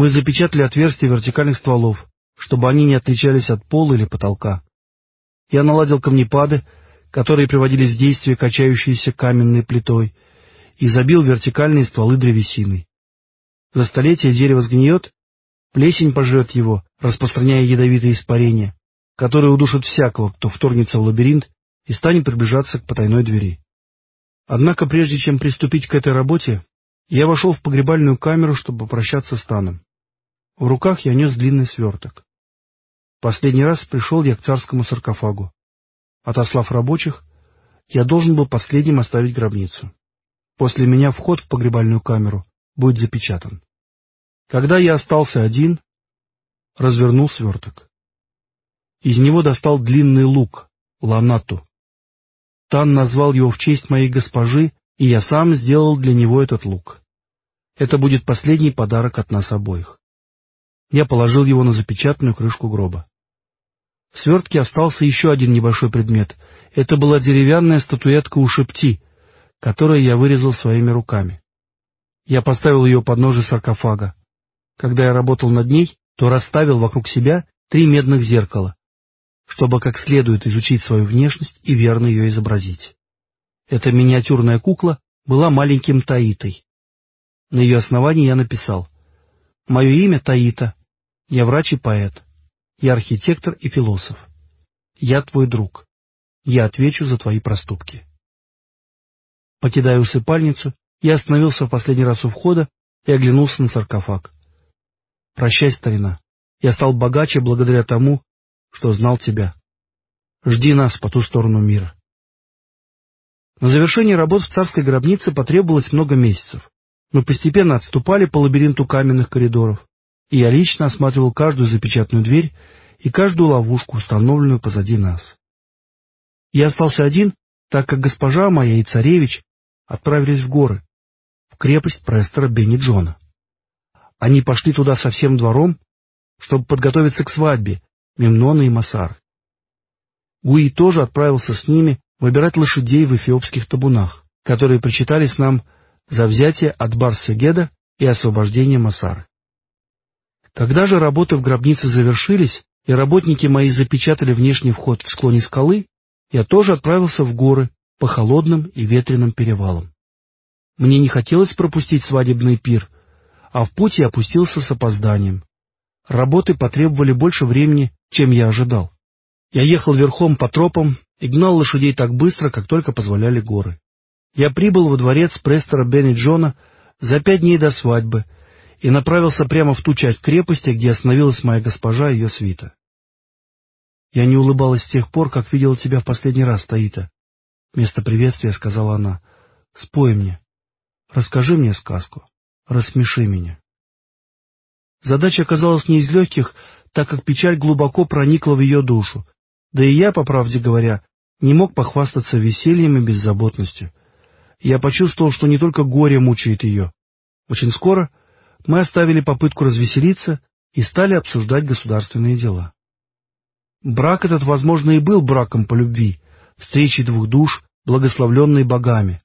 Мы запечатали отверстия вертикальных стволов, чтобы они не отличались от пола или потолка. Я наладил камнепады, которые приводились в действие качающейся каменной плитой, и забил вертикальные стволы древесиной. За столетие дерево сгниет, плесень пожрет его, распространяя ядовитые испарения, которые удушат всякого, кто вторгнется в лабиринт и станет приближаться к потайной двери. Однако прежде чем приступить к этой работе, я вошел в погребальную камеру, чтобы попрощаться с Таном. В руках я нес длинный сверток. Последний раз пришел я к царскому саркофагу. Отослав рабочих, я должен был последним оставить гробницу. После меня вход в погребальную камеру будет запечатан. Когда я остался один, развернул сверток. Из него достал длинный лук, ланату. Тан назвал его в честь моей госпожи, и я сам сделал для него этот лук. Это будет последний подарок от нас обоих. Я положил его на запечатанную крышку гроба. В свертке остался еще один небольшой предмет. Это была деревянная статуэтка у шепти, которую я вырезал своими руками. Я поставил ее под ножи саркофага. Когда я работал над ней, то расставил вокруг себя три медных зеркала, чтобы как следует изучить свою внешность и верно ее изобразить. Эта миниатюрная кукла была маленьким Таитой. На ее основании я написал «Мое имя Таита, я врач и поэт». Я архитектор и философ. Я твой друг. Я отвечу за твои проступки. Покидая усыпальницу, я остановился в последний раз у входа и оглянулся на саркофаг. Прощай, старина. Я стал богаче благодаря тому, что знал тебя. Жди нас по ту сторону мира. На завершение работ в царской гробнице потребовалось много месяцев. Мы постепенно отступали по лабиринту каменных коридоров и я лично осматривал каждую запечатанную дверь и каждую ловушку, установленную позади нас. Я остался один, так как госпожа моя и царевич отправились в горы, в крепость Престора Бенни Джона. Они пошли туда со всем двором, чтобы подготовиться к свадьбе Мемнона и Масар. Гуи тоже отправился с ними выбирать лошадей в эфиопских табунах, которые причитались нам за взятие от Барсегеда и освобождение Масары. Когда же работы в гробнице завершились, и работники мои запечатали внешний вход в склоне скалы, я тоже отправился в горы по холодным и ветреным перевалам. Мне не хотелось пропустить свадебный пир, а в путь я опустился с опозданием. Работы потребовали больше времени, чем я ожидал. Я ехал верхом по тропам и гнал лошадей так быстро, как только позволяли горы. Я прибыл во дворец Престора Бенни Джона за пять дней до свадьбы и направился прямо в ту часть крепости, где остановилась моя госпожа и ее свита. «Я не улыбалась с тех пор, как видела тебя в последний раз, Таита», — вместо приветствия сказала она. «Спой мне. Расскажи мне сказку. Рассмеши меня». Задача оказалась не из легких, так как печаль глубоко проникла в ее душу, да и я, по правде говоря, не мог похвастаться весельем и беззаботностью. Я почувствовал, что не только горе мучает ее. Очень скоро мы оставили попытку развеселиться и стали обсуждать государственные дела. Брак этот, возможно, и был браком по любви, встречей двух душ, благословленной богами.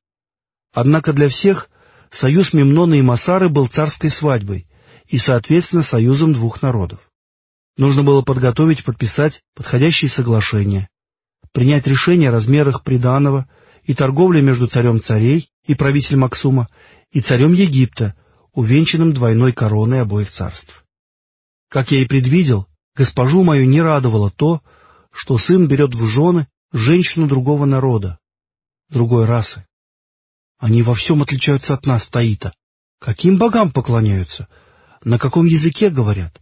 Однако для всех союз Мемнона и Масары был царской свадьбой и, соответственно, союзом двух народов. Нужно было подготовить и подписать подходящие соглашения, принять решение о размерах приданого и торговле между царем царей и правителем Аксума и царем Египта, увенчанным двойной короной обоих царств. Как я и предвидел, госпожу мою не радовало то, что сын берет в жены женщину другого народа, другой расы. Они во всем отличаются от нас, Таита. Каким богам поклоняются? На каком языке говорят?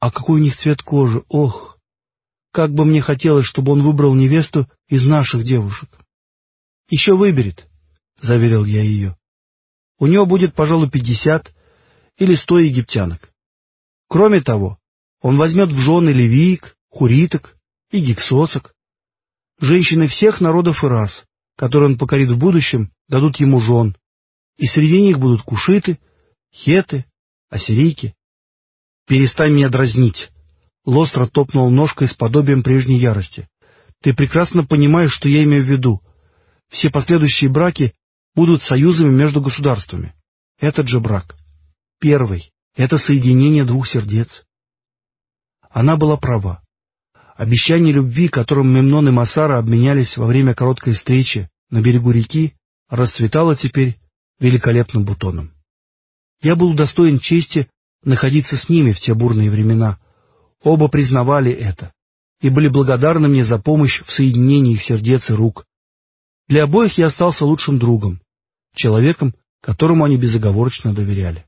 А какой у них цвет кожи? Ох! Как бы мне хотелось, чтобы он выбрал невесту из наших девушек. — Еще выберет, — заверил я ее. У него будет, пожалуй, пятьдесят или сто египтянок. Кроме того, он возьмет в жены ливиек, хуриток и гиксосок. Женщины всех народов и рас, которые он покорит в будущем, дадут ему жен, и среди них будут кушиты, хеты, ассирийки. «Перестань меня дразнить!» Лостро топнул ножкой с подобием прежней ярости. «Ты прекрасно понимаешь, что я имею в виду. Все последующие браки будут союзами между государствами. Этот же брак. Первый, Это соединение двух сердец. Она была права. Обещание любви, которым Мемнон и Масара обменялись во время короткой встречи на берегу реки, расцветало теперь великолепным бутоном. Я был удостоен чести находиться с ними в те бурные времена. Оба признавали это и были благодарны мне за помощь в соединении их сердец и рук. Для обоих я остался лучшим другом, человеком, которому они безоговорочно доверяли.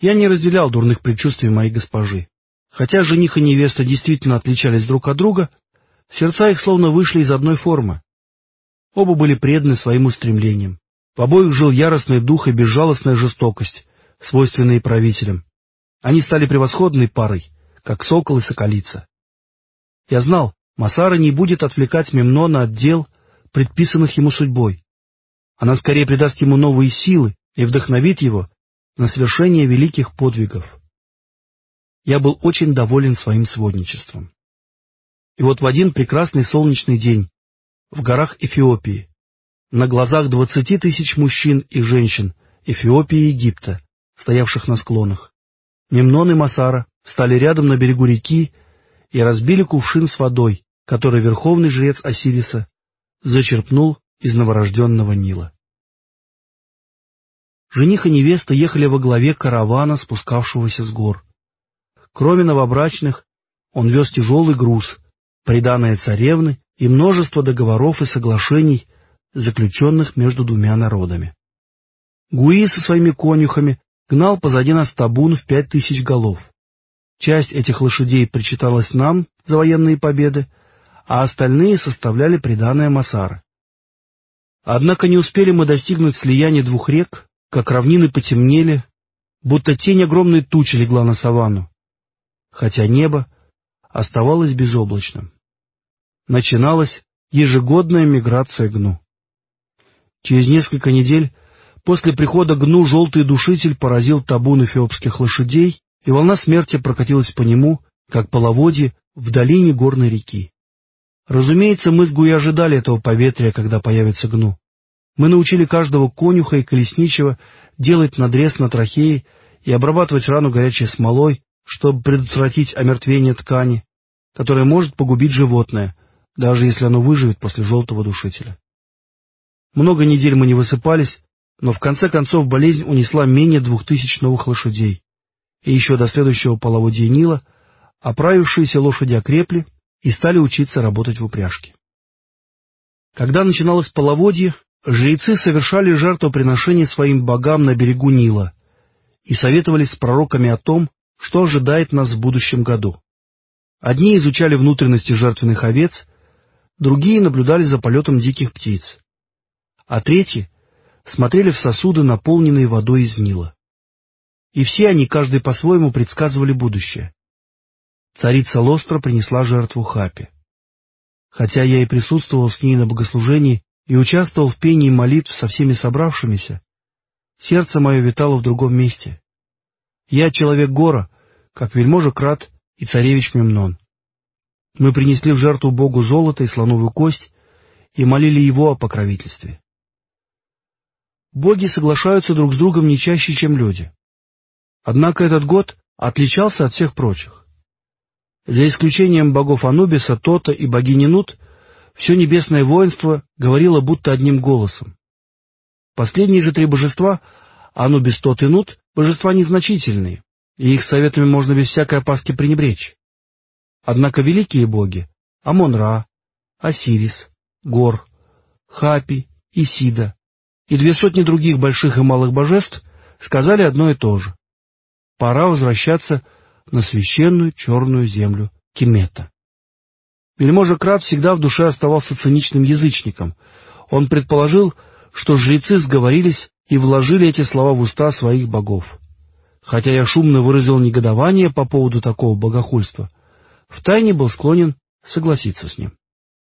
Я не разделял дурных предчувствий моей госпожи. Хотя жених и невеста действительно отличались друг от друга, сердца их словно вышли из одной формы. Оба были преданы своим устремлениям. В обоих жил яростный дух и безжалостная жестокость, свойственные правителям. Они стали превосходной парой, как сокол и соколица. Я знал, Масара не будет отвлекать Мемнона от дел, предписанных ему судьбой. Она скорее придаст ему новые силы и вдохновит его на совершение великих подвигов. Я был очень доволен своим сводничеством. И вот в один прекрасный солнечный день в горах Эфиопии, на глазах двадцати тысяч мужчин и женщин Эфиопии и Египта, стоявших на склонах, Мемнон и Масара встали рядом на берегу реки и разбили кувшин с водой, который верховный жрец Осириса зачерпнул из новорожденного Нила. Жених и невеста ехали во главе каравана, спускавшегося с гор. Кроме новобрачных, он вез тяжелый груз, приданное царевны и множество договоров и соглашений, заключенных между двумя народами. Гуи со своими конюхами гнал позади нас табун в пять тысяч голов. Часть этих лошадей причиталась нам за военные победы, а остальные составляли приданное Масара. Однако не успели мы достигнуть слияния двух рек, как равнины потемнели, будто тень огромной тучи легла на саванну, хотя небо оставалось безоблачным. Начиналась ежегодная миграция гну. Через несколько недель после прихода гну желтый душитель поразил табун эфиопских лошадей, и волна смерти прокатилась по нему, как половодье в долине горной реки. Разумеется, мы с Гуи ожидали этого поветрия, когда появится гну. Мы научили каждого конюха и колесничего делать надрез на трахее и обрабатывать рану горячей смолой, чтобы предотвратить омертвение ткани, которое может погубить животное, даже если оно выживет после желтого душителя. Много недель мы не высыпались, но в конце концов болезнь унесла менее двух тысяч новых лошадей, и еще до следующего половодья Нила оправившиеся лошади окрепли и стали учиться работать в упряжке. Когда начиналось половодье, жрецы совершали жертвоприношения своим богам на берегу Нила и советовались с пророками о том, что ожидает нас в будущем году. Одни изучали внутренности жертвенных овец, другие наблюдали за полетом диких птиц, а третьи смотрели в сосуды, наполненные водой из Нила. И все они, каждый по-своему, предсказывали будущее. Царица Лостра принесла жертву Хапе. Хотя я и присутствовал с ней на богослужении и участвовал в пении молитв со всеми собравшимися, сердце мое витало в другом месте. Я человек гора, как вельможа Крат и царевич Мемнон. Мы принесли в жертву Богу золото и слоновую кость и молили его о покровительстве. Боги соглашаются друг с другом не чаще, чем люди. Однако этот год отличался от всех прочих. За исключением богов Анубиса, Тота и богини Нут, все небесное воинство говорило будто одним голосом. Последние же три божества, Анубис, Тот и Нут, божества незначительные, и их советами можно без всякой опаски пренебречь. Однако великие боги — Амон-Ра, Осирис, Гор, Хапи, Исида и две сотни других больших и малых божеств сказали одно и то же. Пора возвращаться на священную черную землю Кемета. Вельможа Крат всегда в душе оставался циничным язычником. Он предположил, что жрецы сговорились и вложили эти слова в уста своих богов. Хотя я шумно выразил негодование по поводу такого богохульства, втайне был склонен согласиться с ним.